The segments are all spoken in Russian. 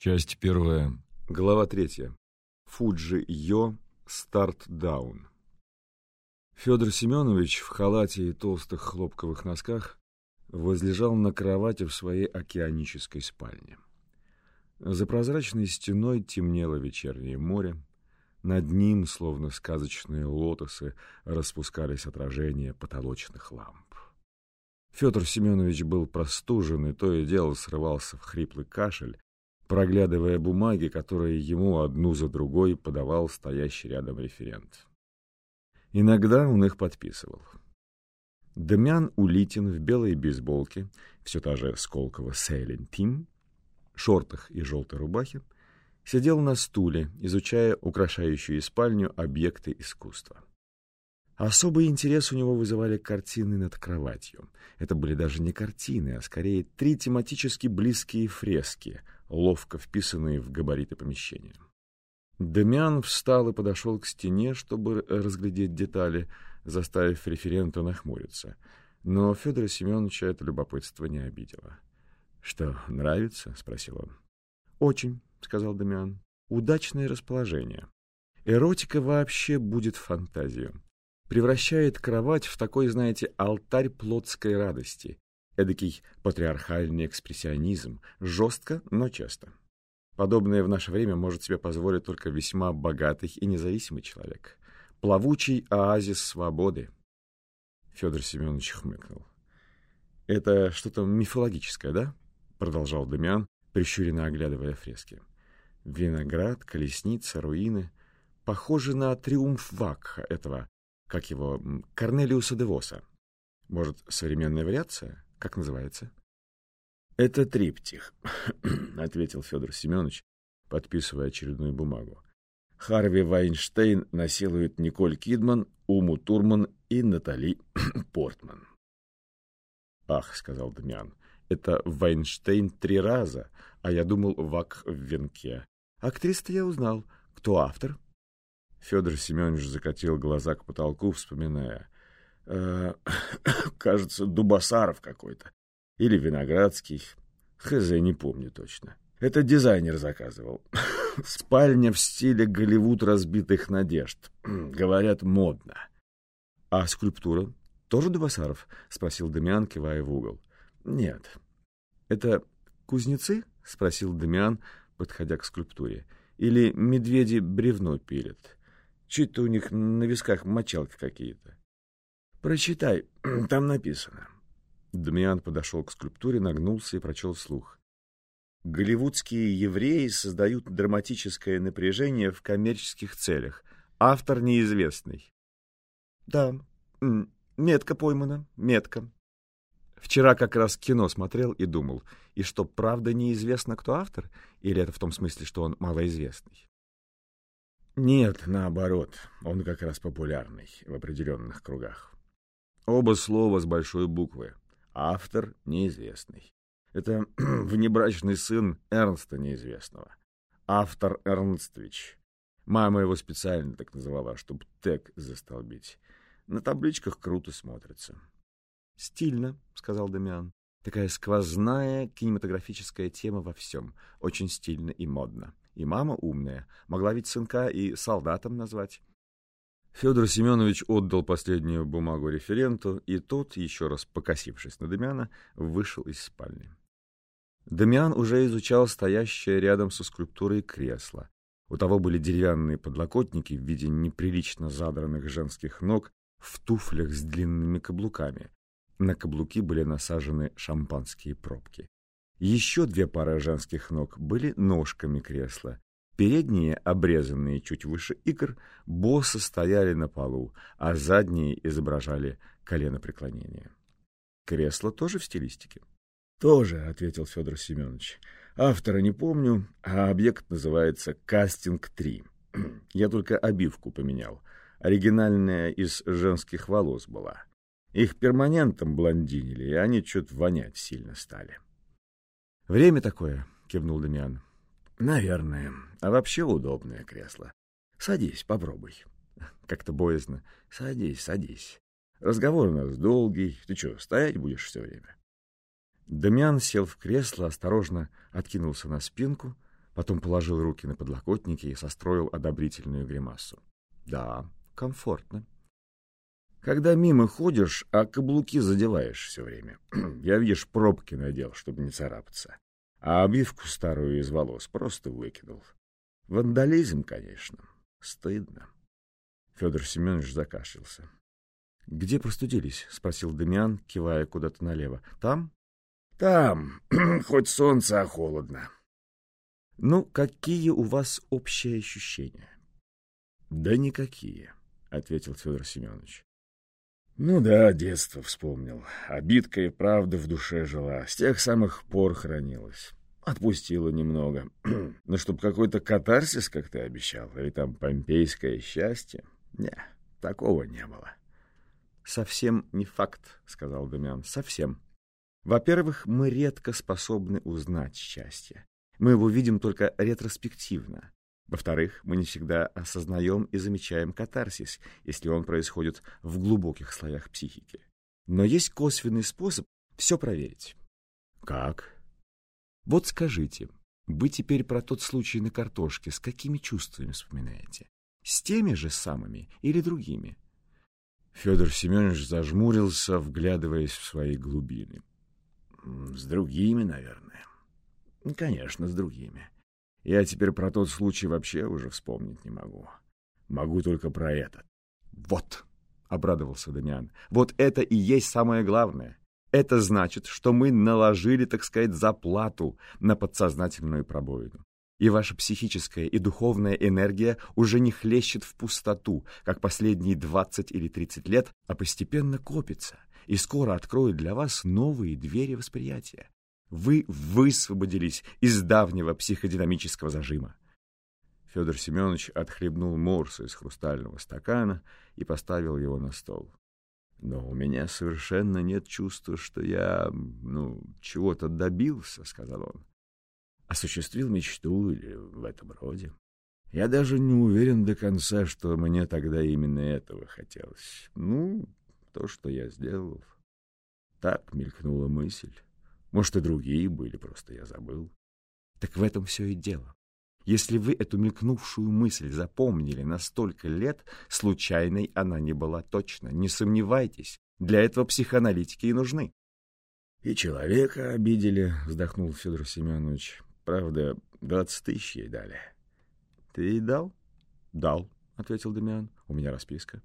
Часть первая. Глава третья. Фуджи Йо. Старт Даун. Федор Семенович в халате и толстых хлопковых носках возлежал на кровати в своей океанической спальне. За прозрачной стеной темнело вечернее море. Над ним, словно сказочные лотосы, распускались отражения потолочных ламп. Федор Семенович был простужен и то и дело срывался в хриплый кашель, проглядывая бумаги, которые ему одну за другой подавал стоящий рядом референт. Иногда он их подписывал. Демян Улитин в белой бейсболке, все та же Сколково Сейлин Тим, шортах и желтой рубахе, сидел на стуле, изучая украшающую спальню объекты искусства. Особый интерес у него вызывали картины над кроватью. Это были даже не картины, а скорее три тематически близкие фрески, ловко вписанные в габариты помещения. Демян встал и подошел к стене, чтобы разглядеть детали, заставив референта нахмуриться. Но Федора Семеновича это любопытство не обидело. — Что, нравится? — спросил он. — Очень, — сказал Демян. — Удачное расположение. Эротика вообще будет фантазию превращает кровать в такой, знаете, алтарь плотской радости, эдакий патриархальный экспрессионизм, жестко, но часто. Подобное в наше время может себе позволить только весьма богатый и независимый человек. Плавучий оазис свободы. Федор Семенович хмыкнул. «Это что-то мифологическое, да?» — продолжал Дамиан, прищуренно оглядывая фрески. «Виноград, колесница, руины. Похоже на триумф Вакха, этого как его, Корнелиуса де Воса. Может, современная вариация? Как называется? Это триптих, ответил Федор Семенович, подписывая очередную бумагу. Харви Вайнштейн насилует Николь Кидман, Уму Турман и Натали Портман. «Ах», — сказал Дамиан, — «это Вайнштейн три раза, а я думал, Вак в венке. Актриса-то я узнал. Кто автор?» Федор Семенович закатил глаза к потолку, вспоминая. «Э, «Кажется, Дубасаров какой-то. Или Виноградский. Хз, не помню точно. Это дизайнер заказывал. Спальня в стиле Голливуд разбитых надежд. Говорят, модно. А скульптура? Тоже Дубасаров? Спросил Дамиан, кивая в угол. Нет. Это кузнецы? Спросил Дамиан, подходя к скульптуре. Или медведи бревно пилят? Чуть-то у них на висках мочалки какие-то. Прочитай, там написано. Дамиан подошел к скульптуре, нагнулся и прочел вслух. Голливудские евреи создают драматическое напряжение в коммерческих целях. Автор неизвестный. Да, метко поймано, метко. Вчера как раз кино смотрел и думал, и что, правда неизвестно, кто автор? Или это в том смысле, что он малоизвестный? Нет, наоборот, он как раз популярный в определенных кругах. Оба слова с большой буквы. Автор неизвестный. Это внебрачный сын Эрнста неизвестного. Автор Эрнстович. Мама его специально так называла, чтобы тег застолбить. На табличках круто смотрится. «Стильно», — сказал Дамиан. «Такая сквозная кинематографическая тема во всем. Очень стильно и модно. И мама умная, могла ведь сынка и солдатом назвать. Федор Семенович отдал последнюю бумагу референту, и тот, еще раз покосившись на Демяна, вышел из спальни. Демян уже изучал стоящее рядом со скульптурой кресло. У того были деревянные подлокотники в виде неприлично задранных женских ног в туфлях с длинными каблуками. На каблуки были насажены шампанские пробки. Еще две пары женских ног были ножками кресла. Передние, обрезанные чуть выше икр, боссы стояли на полу, а задние изображали коленопреклонение. Кресло тоже в стилистике? Тоже, ответил Федор Семенович. Автора не помню, а объект называется «Кастинг-3». Я только обивку поменял. Оригинальная из женских волос была. Их перманентом блондинили, и они чуть вонять сильно стали. «Время такое», — кивнул Дамиан. «Наверное. А вообще удобное кресло. Садись, попробуй». «Как-то боязно. Садись, садись. Разговор у нас долгий. Ты что, стоять будешь все время?» Дамиан сел в кресло, осторожно откинулся на спинку, Потом положил руки на подлокотники и состроил одобрительную гримасу. Да, комфортно. Когда мимо ходишь, а каблуки задеваешь все время. Я, видишь, пробки надел, чтобы не царапаться. А обивку старую из волос просто выкинул. Вандализм, конечно. Стыдно. Федор Семенович закашлялся. — Где простудились? — спросил Демьян, кивая куда-то налево. — Там? — Там. Хоть солнце, а холодно. — Ну, какие у вас общие ощущения? — Да никакие, — ответил Федор Семенович. — Ну да, детство вспомнил. Обидка и правда в душе жила. С тех самых пор хранилась. Отпустила немного. Но чтоб какой-то катарсис, как ты обещал, или там помпейское счастье, не, такого не было. — Совсем не факт, — сказал Дамиан, — совсем. Во-первых, мы редко способны узнать счастье. Мы его видим только ретроспективно. Во-вторых, мы не всегда осознаем и замечаем катарсис, если он происходит в глубоких слоях психики. Но есть косвенный способ все проверить. Как? Вот скажите, вы теперь про тот случай на картошке с какими чувствами вспоминаете? С теми же самыми или другими? Федор Семенович зажмурился, вглядываясь в свои глубины. С другими, наверное. Конечно, с другими. Я теперь про тот случай вообще уже вспомнить не могу. Могу только про этот. Вот, — обрадовался Дамиан, — вот это и есть самое главное. Это значит, что мы наложили, так сказать, заплату на подсознательную пробоину. И ваша психическая и духовная энергия уже не хлещет в пустоту, как последние 20 или 30 лет, а постепенно копится и скоро откроет для вас новые двери восприятия. Вы высвободились из давнего психодинамического зажима. Федор Семенович отхлебнул морс из хрустального стакана и поставил его на стол. Но у меня совершенно нет чувства, что я, ну, чего-то добился, — сказал он. Осуществил мечту или в этом роде. Я даже не уверен до конца, что мне тогда именно этого хотелось. Ну, то, что я сделал. Так мелькнула мысль. Может, и другие были, просто я забыл. Так в этом все и дело. Если вы эту мелькнувшую мысль запомнили на столько лет, случайной она не была точно. Не сомневайтесь, для этого психоаналитики и нужны. — И человека обидели, — вздохнул Федор Семенович. — Правда, двадцать тысяч ей дали. — Ты ей дал? — Дал, — ответил Демиан. — У меня расписка.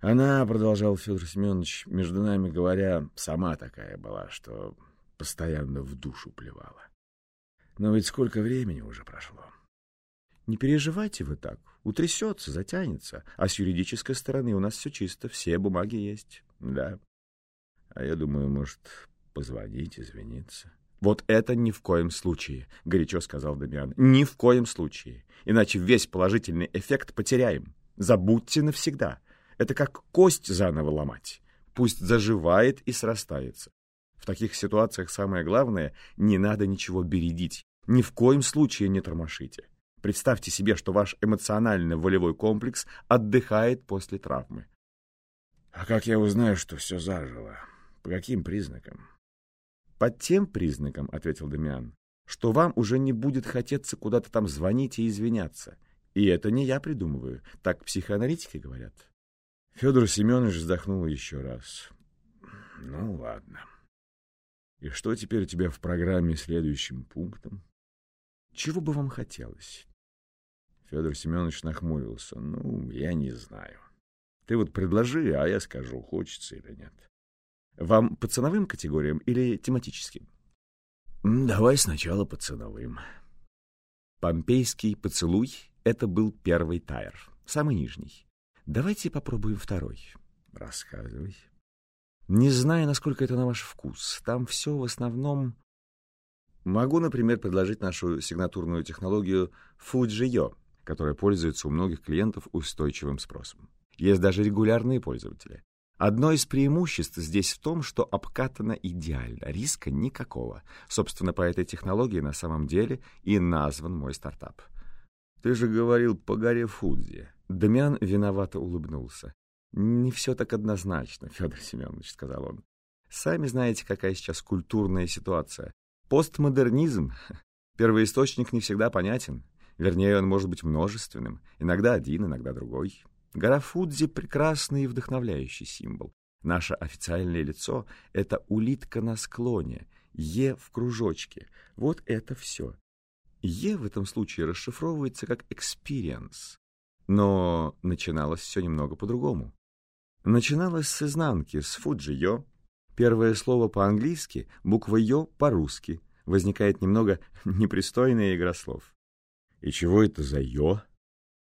Она, — продолжал Федор Семенович, между нами говоря, сама такая была, что постоянно в душу плевала. Но ведь сколько времени уже прошло. Не переживайте вы так. Утрясется, затянется. А с юридической стороны у нас все чисто, все бумаги есть. Да. А я думаю, может, позвонить, извиниться. Вот это ни в коем случае, — горячо сказал Дамиан. Ни в коем случае. Иначе весь положительный эффект потеряем. Забудьте навсегда. Это как кость заново ломать. Пусть заживает и срастается. В таких ситуациях самое главное — не надо ничего бередить. Ни в коем случае не тормошите. Представьте себе, что ваш эмоционально-волевой комплекс отдыхает после травмы. — А как я узнаю, что все зажило? По каким признакам? — По тем признакам, — ответил Дамиан, — что вам уже не будет хотеться куда-то там звонить и извиняться. И это не я придумываю, так психоаналитики говорят. Федор Семенович вздохнул еще раз. Ну, ладно. И что теперь у тебя в программе следующим пунктом? Чего бы вам хотелось? Федор Семенович нахмурился. Ну, я не знаю. Ты вот предложи, а я скажу, хочется или нет. Вам по ценовым категориям или тематическим? Давай сначала по ценовым. Помпейский поцелуй — это был первый тайр, самый нижний. Давайте попробуем второй. Рассказывай. Не знаю, насколько это на ваш вкус. Там все в основном... Могу, например, предложить нашу сигнатурную технологию Fujio, которая пользуется у многих клиентов устойчивым спросом. Есть даже регулярные пользователи. Одно из преимуществ здесь в том, что обкатано идеально, риска никакого. Собственно, по этой технологии на самом деле и назван мой стартап. Ты же говорил по горе Фудзи. Дамиан виновато улыбнулся. «Не все так однозначно, Федор Семенович», — сказал он. «Сами знаете, какая сейчас культурная ситуация. Постмодернизм Первоисточник не всегда понятен. Вернее, он может быть множественным. Иногда один, иногда другой. Гора Фудзи — прекрасный и вдохновляющий символ. Наше официальное лицо — это улитка на склоне, Е в кружочке. Вот это все. Е в этом случае расшифровывается как experience. Но начиналось все немного по-другому. Начиналось с изнанки, с фуджи-йо. Первое слово по-английски, буква «ё» по-русски. Возникает немного непристойная игра слов. «И чего это за «ё»?»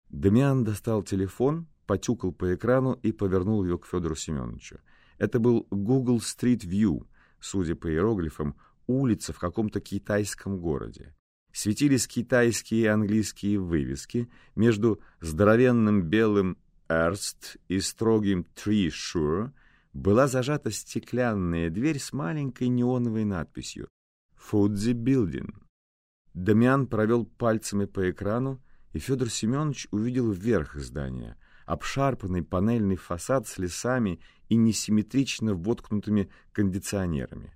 Дамиан достал телефон, потюкал по экрану и повернул его к Федору Семеновичу. Это был Google Street View, судя по иероглифам, улица в каком-то китайском городе. Светились китайские и английские вывески между здоровенным белым «Эрст» и строгим «Tree Sure» была зажата стеклянная дверь с маленькой неоновой надписью «Фудзи Building». Дамиан провел пальцами по экрану, и Федор Семенович увидел верх здания, обшарпанный панельный фасад с лесами и несимметрично воткнутыми кондиционерами.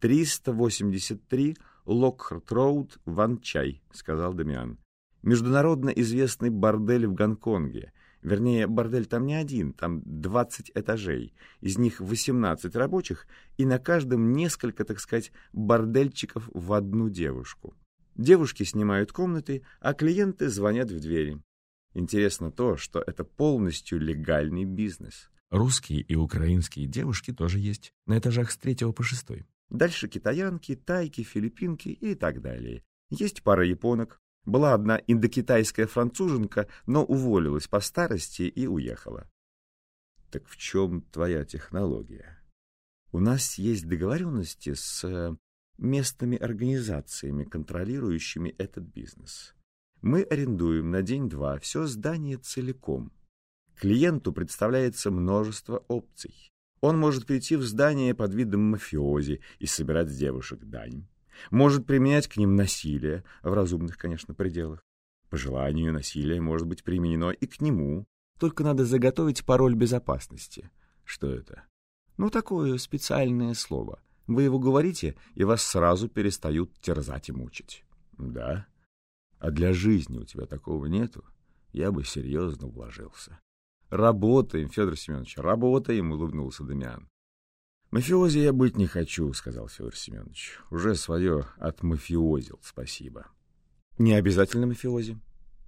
«383 Локхарт-Роуд, Ваньчай», — сказал Дамиан. «Международно известный бордель в Гонконге. Вернее, бордель там не один, там 20 этажей. Из них 18 рабочих, и на каждом несколько, так сказать, бордельчиков в одну девушку. Девушки снимают комнаты, а клиенты звонят в двери. Интересно то, что это полностью легальный бизнес. Русские и украинские девушки тоже есть, на этажах с третьего по шестой. Дальше китаянки, тайки, филиппинки и так далее. Есть пара японок. Была одна индокитайская француженка, но уволилась по старости и уехала. Так в чем твоя технология? У нас есть договоренности с э, местными организациями, контролирующими этот бизнес. Мы арендуем на день-два все здание целиком. Клиенту представляется множество опций. Он может прийти в здание под видом мафиози и собирать с девушек дань. Может применять к ним насилие, в разумных, конечно, пределах. По желанию насилие может быть применено и к нему. Только надо заготовить пароль безопасности. Что это? Ну, такое специальное слово. Вы его говорите, и вас сразу перестают терзать и мучить. Да? А для жизни у тебя такого нету? Я бы серьезно вложился. Работаем, Федор Семенович, работаем, улыбнулся Дамиан. Мафиози я быть не хочу, сказал Федор Семенович. Уже свое отмафиозил, спасибо. Не обязательно мафиози.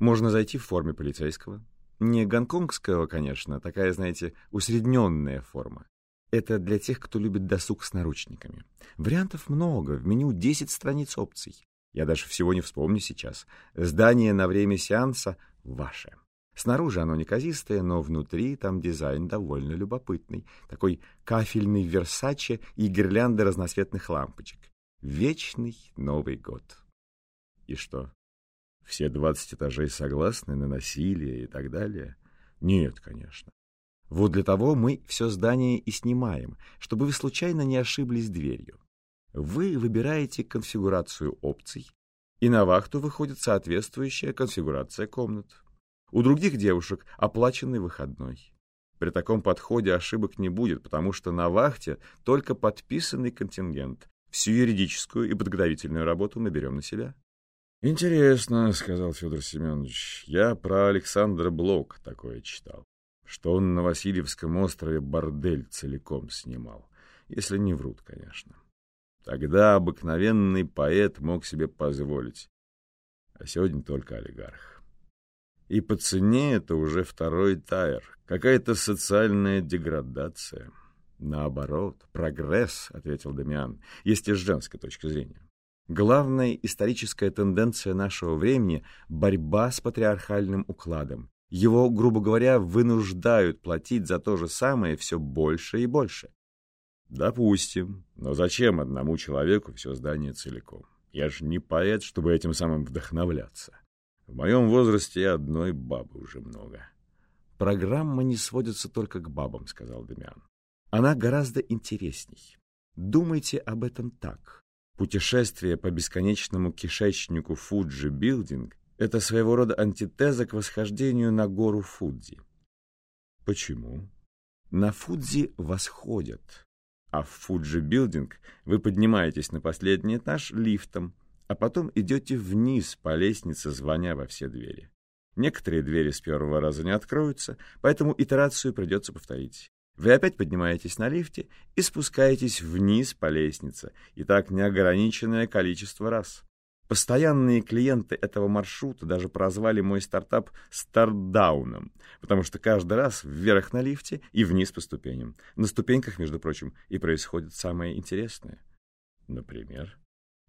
Можно зайти в форме полицейского. Не гонконгского, конечно, такая, знаете, усредненная форма. Это для тех, кто любит досуг с наручниками. Вариантов много, в меню 10 страниц опций. Я даже всего не вспомню сейчас. Здание на время сеанса ваше. Снаружи оно неказистое, но внутри там дизайн довольно любопытный. Такой кафельный Версаче и гирлянды разноцветных лампочек. Вечный Новый год. И что? Все двадцать этажей согласны на насилие и так далее? Нет, конечно. Вот для того мы все здание и снимаем, чтобы вы случайно не ошиблись дверью. Вы выбираете конфигурацию опций, и на вахту выходит соответствующая конфигурация комнат. У других девушек оплаченный выходной. При таком подходе ошибок не будет, потому что на вахте только подписанный контингент. Всю юридическую и подготовительную работу мы берем на себя. «Интересно», — сказал Федор Семенович. «Я про Александра Блок такое читал, что он на Васильевском острове бордель целиком снимал, если не врут, конечно. Тогда обыкновенный поэт мог себе позволить, а сегодня только олигарх». И по цене это уже второй тайр. Какая-то социальная деградация. Наоборот, прогресс, ответил Дамиан, есть и с женской точки зрения. Главная историческая тенденция нашего времени — борьба с патриархальным укладом. Его, грубо говоря, вынуждают платить за то же самое все больше и больше. Допустим. Но зачем одному человеку все здание целиком? Я же не поэт, чтобы этим самым вдохновляться. В моем возрасте одной бабы уже много. Программа не сводится только к бабам, сказал Демиан. Она гораздо интересней. Думайте об этом так. Путешествие по бесконечному кишечнику Фуджи Билдинг — это своего рода антитеза к восхождению на гору Фудзи. Почему? На Фудзи восходят, а в Фуджи Билдинг вы поднимаетесь на последний этаж лифтом, а потом идете вниз по лестнице, звоня во все двери. Некоторые двери с первого раза не откроются, поэтому итерацию придется повторить. Вы опять поднимаетесь на лифте и спускаетесь вниз по лестнице, и так неограниченное количество раз. Постоянные клиенты этого маршрута даже прозвали мой стартап «стартдауном», потому что каждый раз вверх на лифте и вниз по ступеням. На ступеньках, между прочим, и происходит самое интересное. Например?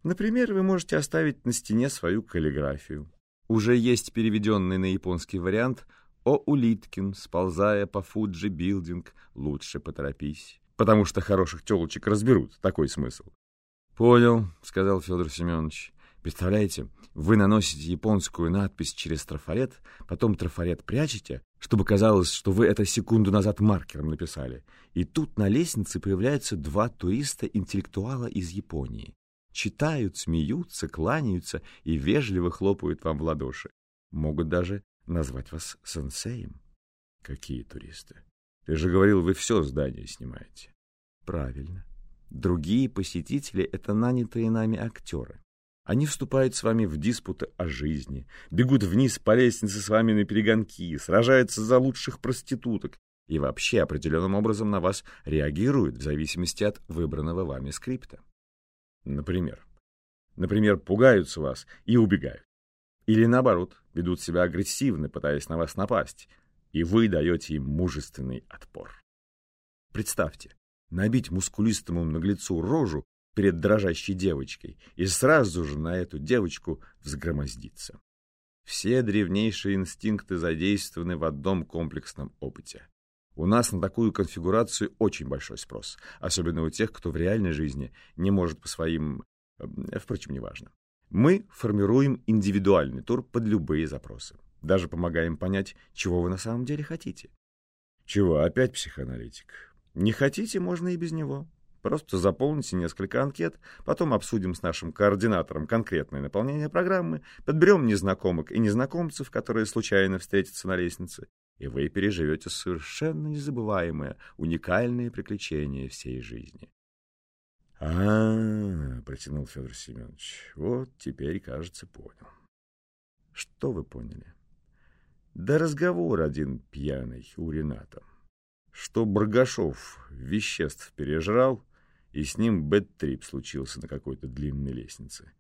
Например, вы можете оставить на стене свою каллиграфию. Уже есть переведенный на японский вариант «О, Улиткин, сползая по Фуджи Билдинг, лучше поторопись». Потому что хороших телочек разберут, такой смысл. «Понял», — сказал Федор Семенович. Представляете, вы наносите японскую надпись через трафарет, потом трафарет прячете, чтобы казалось, что вы это секунду назад маркером написали. И тут на лестнице появляются два туриста-интеллектуала из Японии. Читают, смеются, кланяются и вежливо хлопают вам в ладоши. Могут даже назвать вас сенсеем. Какие туристы? Ты же говорил, вы все здание снимаете. Правильно. Другие посетители — это нанятые нами актеры. Они вступают с вами в диспуты о жизни, бегут вниз по лестнице с вами на перегонки, сражаются за лучших проституток и вообще определенным образом на вас реагируют в зависимости от выбранного вами скрипта. Например. Например, пугаются вас и убегают. Или наоборот, ведут себя агрессивно, пытаясь на вас напасть, и вы даете им мужественный отпор. Представьте, набить мускулистому наглецу рожу перед дрожащей девочкой и сразу же на эту девочку взгромоздиться. Все древнейшие инстинкты задействованы в одном комплексном опыте. У нас на такую конфигурацию очень большой спрос, особенно у тех, кто в реальной жизни не может по своим... Э, впрочем, неважно. Мы формируем индивидуальный тур под любые запросы. Даже помогаем понять, чего вы на самом деле хотите. Чего, опять психоаналитик? Не хотите, можно и без него. Просто заполните несколько анкет, потом обсудим с нашим координатором конкретное наполнение программы, подберем незнакомых и незнакомцев, которые случайно встретятся на лестнице, и вы переживете совершенно незабываемое, уникальное приключение всей жизни. А, -а, -а протянул Федор Семенович. Вот теперь, кажется, понял. Что вы поняли? Да разговор один пьяный у Рената. Что Баргашов веществ пережрал, и с ним бэт-трип случился на какой-то длинной лестнице.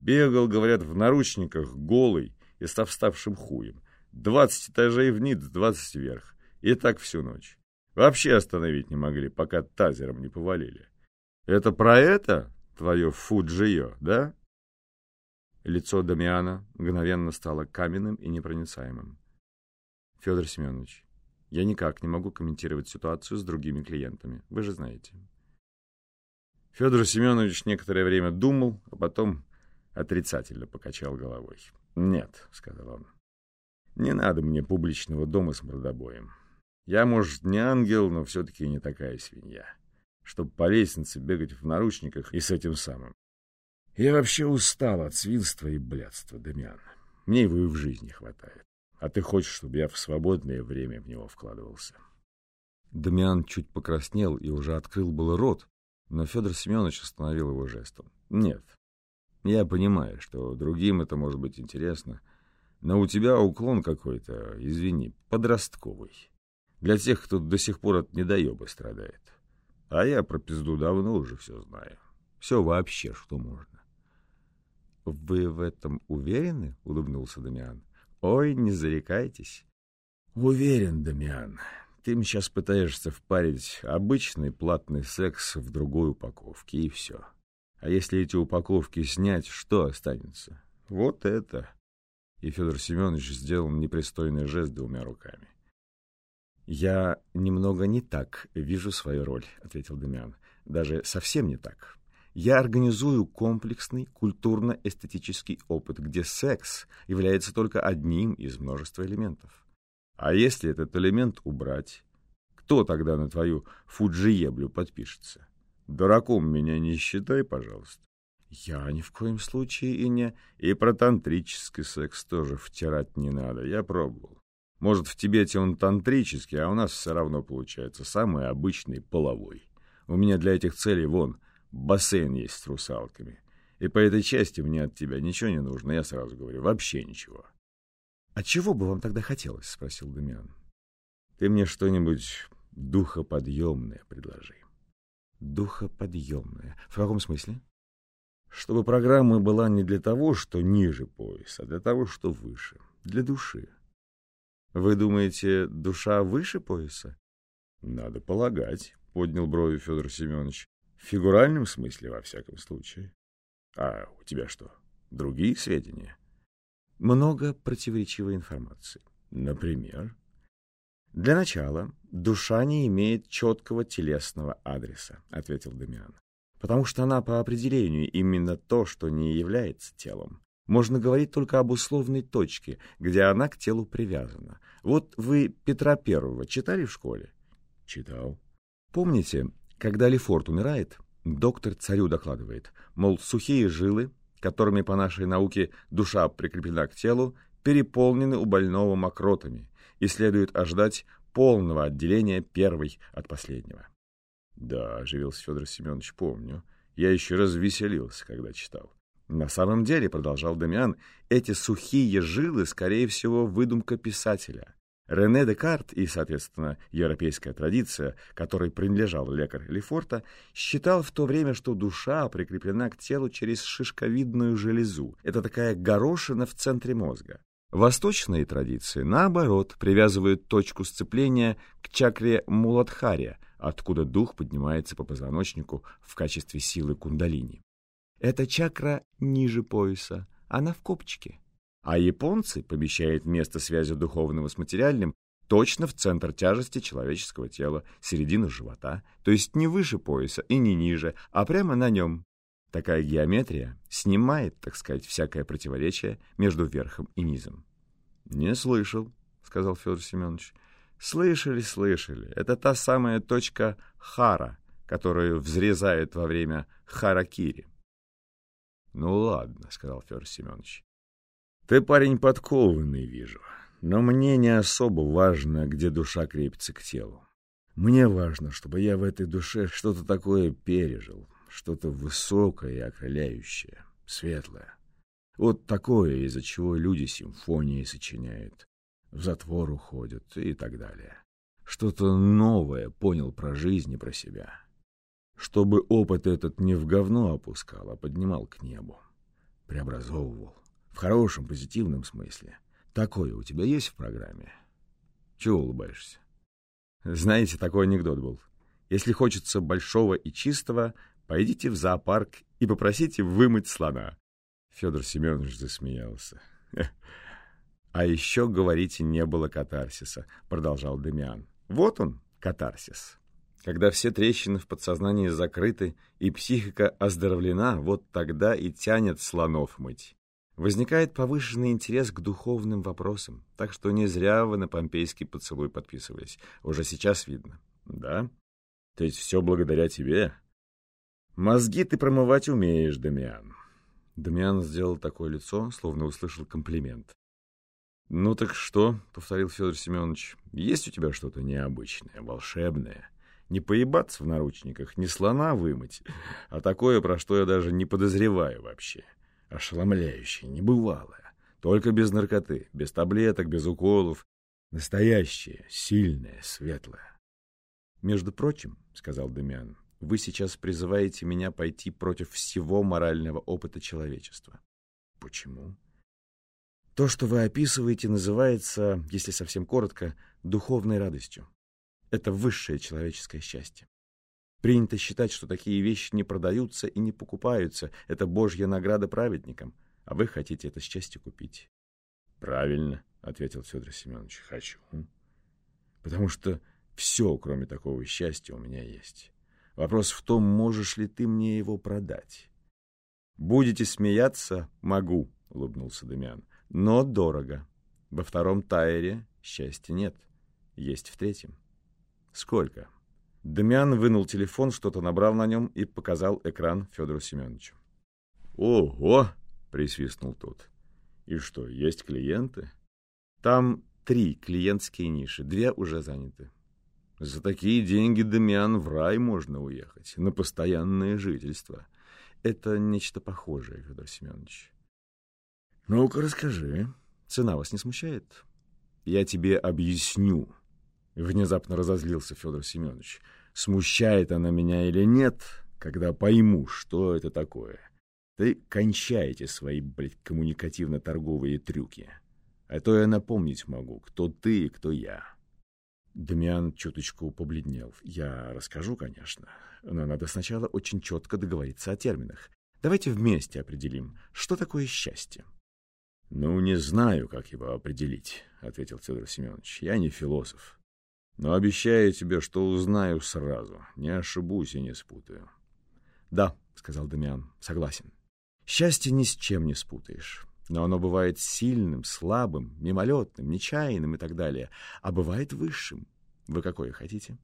Бегал, говорят, в наручниках, голый и со вставшим хуем. Двадцать этажей вниз, двадцать вверх. И так всю ночь. Вообще остановить не могли, пока тазером не повалили. Это про это твое фуджио, да? Лицо Дамиана мгновенно стало каменным и непроницаемым. Федор Семенович, я никак не могу комментировать ситуацию с другими клиентами, вы же знаете. Федор Семенович некоторое время думал, а потом отрицательно покачал головой. «Нет», — сказал он, — «не надо мне публичного дома с мордобоем. Я, может, не ангел, но все-таки не такая свинья, чтобы по лестнице бегать в наручниках и с этим самым. Я вообще устал от свинства и блядства, Дамиан. Мне его и в жизни хватает. А ты хочешь, чтобы я в свободное время в него вкладывался?» Дамиан чуть покраснел и уже открыл было рот, но Федор Семенович остановил его жестом. «Нет, я понимаю, что другим это может быть интересно, но у тебя уклон какой-то, извини, подростковый. Для тех, кто до сих пор от недоеба страдает. А я про пизду давно уже все знаю. Все вообще, что можно». «Вы в этом уверены?» — улыбнулся Дамиан. «Ой, не зарекайтесь». «Уверен, Дамиан. Ты им сейчас пытаешься впарить обычный платный секс в другой упаковке, и все. А если эти упаковки снять, что останется? Вот это. И Федор Семенович сделал непристойный жест двумя руками. «Я немного не так вижу свою роль», — ответил Демян. «Даже совсем не так. Я организую комплексный культурно-эстетический опыт, где секс является только одним из множества элементов. А если этот элемент убрать, кто тогда на твою фуджиеблю подпишется? Дураком меня не считай, пожалуйста. Я ни в коем случае и не... И про тантрический секс тоже втирать не надо, я пробовал. Может, в Тибете он тантрический, а у нас все равно получается самый обычный половой. У меня для этих целей, вон, бассейн есть с русалками. И по этой части мне от тебя ничего не нужно, я сразу говорю, вообще ничего. — А чего бы вам тогда хотелось? — спросил Дамиан. — Ты мне что-нибудь духоподъемное предложи. — Духоподъемное? В каком смысле? — Чтобы программа была не для того, что ниже пояса, а для того, что выше. Для души. — Вы думаете, душа выше пояса? — Надо полагать, — поднял брови Федор Семенович. — В фигуральном смысле, во всяком случае. — А у тебя что, другие сведения? — много противоречивой информации. Например? Для начала, душа не имеет четкого телесного адреса, ответил Дамиан. Потому что она по определению именно то, что не является телом. Можно говорить только об условной точке, где она к телу привязана. Вот вы Петра Первого читали в школе? Читал. Помните, когда Лефорт умирает, доктор царю докладывает, мол, сухие жилы, которыми по нашей науке душа прикреплена к телу, переполнены у больного мокротами, и следует ожидать полного отделения первой от последнего. — Да, — оживился Федор Семенович, — помню. Я еще развеселился, когда читал. На самом деле, — продолжал Дамиан, — эти сухие жилы, скорее всего, выдумка писателя. Рене Декарт и, соответственно, европейская традиция, которой принадлежал лекарь Лефорта, считал в то время, что душа прикреплена к телу через шишковидную железу. Это такая горошина в центре мозга. Восточные традиции, наоборот, привязывают точку сцепления к чакре Муладхария, откуда дух поднимается по позвоночнику в качестве силы кундалини. Эта чакра ниже пояса, она в копчике. А японцы помещают место связи духовного с материальным точно в центр тяжести человеческого тела, середину живота, то есть не выше пояса и не ниже, а прямо на нем. Такая геометрия снимает, так сказать, всякое противоречие между верхом и низом. — Не слышал, — сказал Федор Семенович. — Слышали, слышали. Это та самая точка хара, которую взрезают во время харакири. — Ну ладно, — сказал Федор Семенович. Ты парень подкованный, вижу, но мне не особо важно, где душа крепится к телу. Мне важно, чтобы я в этой душе что-то такое пережил, что-то высокое и окрыляющее, светлое. Вот такое, из-за чего люди симфонии сочиняют, в затвор уходят и так далее. Что-то новое понял про жизнь и про себя. Чтобы опыт этот не в говно опускал, а поднимал к небу, преобразовывал. В хорошем, позитивном смысле. Такое у тебя есть в программе? Чего улыбаешься? Знаете, такой анекдот был. Если хочется большого и чистого, пойдите в зоопарк и попросите вымыть слона. Федор Семенович засмеялся. А еще, говорите, не было катарсиса, продолжал Демиан. Вот он, катарсис. Когда все трещины в подсознании закрыты и психика оздоровлена, вот тогда и тянет слонов мыть. Возникает повышенный интерес к духовным вопросам, так что не зря вы на помпейский поцелуй подписывались. Уже сейчас видно. Да? То есть все благодаря тебе? Мозги ты промывать умеешь, Дамиан. Дамиан сделал такое лицо, словно услышал комплимент. «Ну так что?» — повторил Федор Семенович. «Есть у тебя что-то необычное, волшебное? Не поебаться в наручниках, не слона вымыть, а такое, про что я даже не подозреваю вообще ошеломляющее, небывалое. Только без наркоты, без таблеток, без уколов. Настоящее, сильное, светлое. «Между прочим, — сказал Демиан, — вы сейчас призываете меня пойти против всего морального опыта человечества». «Почему?» То, что вы описываете, называется, если совсем коротко, духовной радостью. Это высшее человеческое счастье. Принято считать, что такие вещи не продаются и не покупаются. Это божья награда праведникам. А вы хотите это счастье купить. — Правильно, — ответил Федор Семенович. — Хочу. Потому что все, кроме такого счастья, у меня есть. Вопрос в том, можешь ли ты мне его продать. — Будете смеяться? Могу, — улыбнулся Демян. — Но дорого. Во втором тайре счастья нет. Есть в третьем. — Сколько? — Демян вынул телефон, что-то набрал на нем и показал экран Федору Семеновичу. «Ого!» — присвистнул тот. «И что, есть клиенты?» «Там три клиентские ниши, две уже заняты». «За такие деньги, Демян, в рай можно уехать, на постоянное жительство. это нечто похожее, Федор Семенович. Ну-ка, расскажи. Цена вас не смущает? Я тебе объясню. Внезапно разозлился Федор Семенович. Смущает она меня или нет, когда пойму, что это такое. Ты кончаете свои, блядь, коммуникативно-торговые трюки. А то я напомнить могу, кто ты и кто я. Дамиан чуточку побледнел. Я расскажу, конечно, но надо сначала очень четко договориться о терминах. Давайте вместе определим, что такое счастье. — Ну, не знаю, как его определить, — ответил Федор Семенович. — Я не философ. Но обещаю тебе, что узнаю сразу. Не ошибусь и не спутаю. — Да, — сказал Дамиан, — согласен. Счастье ни с чем не спутаешь. Но оно бывает сильным, слабым, мимолетным, нечаянным и так далее. А бывает высшим. Вы какое хотите?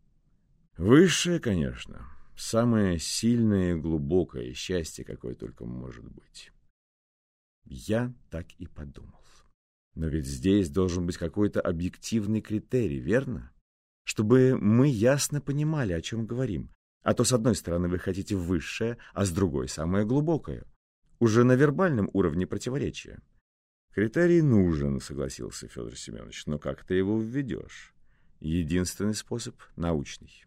Высшее, конечно. Самое сильное и глубокое счастье, какое только может быть. Я так и подумал. Но ведь здесь должен быть какой-то объективный критерий, верно? Чтобы мы ясно понимали, о чем говорим. А то, с одной стороны, вы хотите высшее, а с другой — самое глубокое. Уже на вербальном уровне противоречия. Критерий нужен, согласился Федор Семенович, но как ты его введешь? Единственный способ — научный.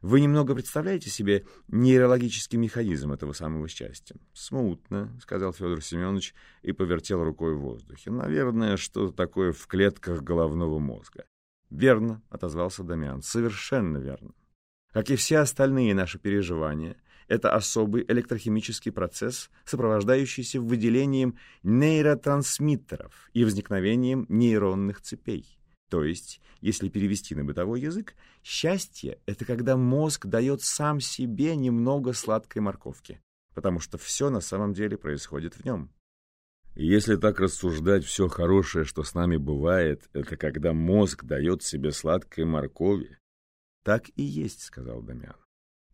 Вы немного представляете себе нейрологический механизм этого самого счастья? Смутно, сказал Федор Семенович и повертел рукой в воздухе. Наверное, что-то такое в клетках головного мозга. Верно, отозвался Дамиан, совершенно верно. Как и все остальные наши переживания, это особый электрохимический процесс, сопровождающийся выделением нейротрансмиттеров и возникновением нейронных цепей. То есть, если перевести на бытовой язык, счастье — это когда мозг дает сам себе немного сладкой морковки, потому что все на самом деле происходит в нем. Если так рассуждать, все хорошее, что с нами бывает, это когда мозг дает себе сладкой моркови. Так и есть, сказал Дамиан.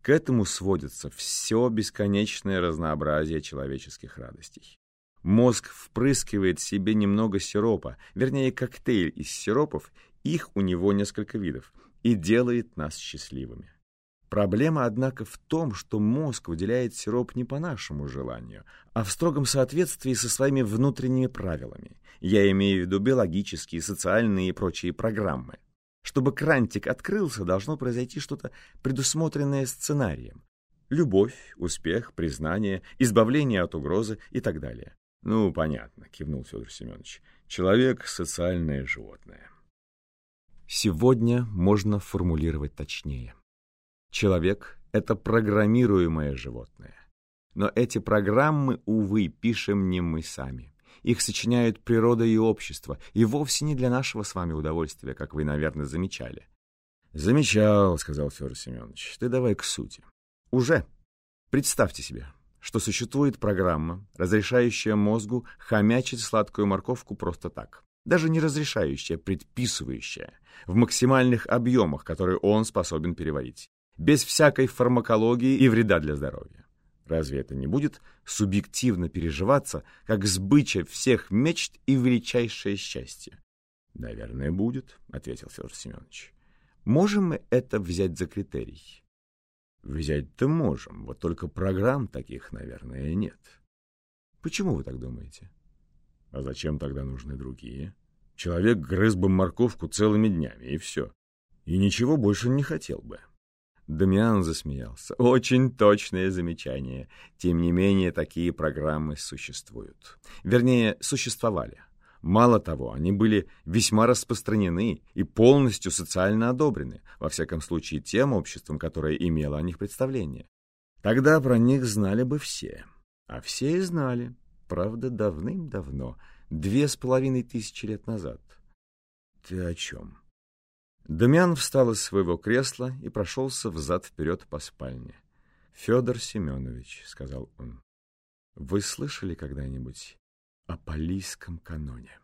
К этому сводится все бесконечное разнообразие человеческих радостей. Мозг впрыскивает себе немного сиропа, вернее, коктейль из сиропов, их у него несколько видов, и делает нас счастливыми. Проблема, однако, в том, что мозг выделяет сироп не по нашему желанию, а в строгом соответствии со своими внутренними правилами. Я имею в виду биологические, социальные и прочие программы. Чтобы крантик открылся, должно произойти что-то предусмотренное сценарием. Любовь, успех, признание, избавление от угрозы и так далее. Ну, понятно, кивнул Федор Семенович. Человек — социальное животное. Сегодня можно формулировать точнее. Человек — это программируемое животное. Но эти программы, увы, пишем не мы сами. Их сочиняют природа и общество, и вовсе не для нашего с вами удовольствия, как вы, наверное, замечали. «Замечал», — сказал Федор Семенович. «Ты давай к сути». «Уже. Представьте себе, что существует программа, разрешающая мозгу хомячить сладкую морковку просто так. Даже не разрешающая, предписывающая, в максимальных объемах, которые он способен переварить, без всякой фармакологии и вреда для здоровья. Разве это не будет субъективно переживаться, как сбыча всех мечт и величайшее счастье? — Наверное, будет, — ответил Федор Семенович. — Можем мы это взять за критерий? Взять-то можем, вот только программ таких, наверное, нет. Почему вы так думаете? А зачем тогда нужны другие? Человек грыз бы морковку целыми днями, и все. И ничего больше не хотел бы. Дамиан засмеялся. Очень точное замечание. Тем не менее, такие программы существуют. Вернее, существовали. Мало того, они были весьма распространены и полностью социально одобрены, во всяком случае тем обществом, которое имело о них представление. Тогда про них знали бы все. А все и знали, правда, давным-давно, две с половиной тысячи лет назад. Ты о чем? Дамиан встал из своего кресла и прошелся взад-вперед по спальне. — Федор Семенович, — сказал он, — вы слышали когда-нибудь о полийском каноне.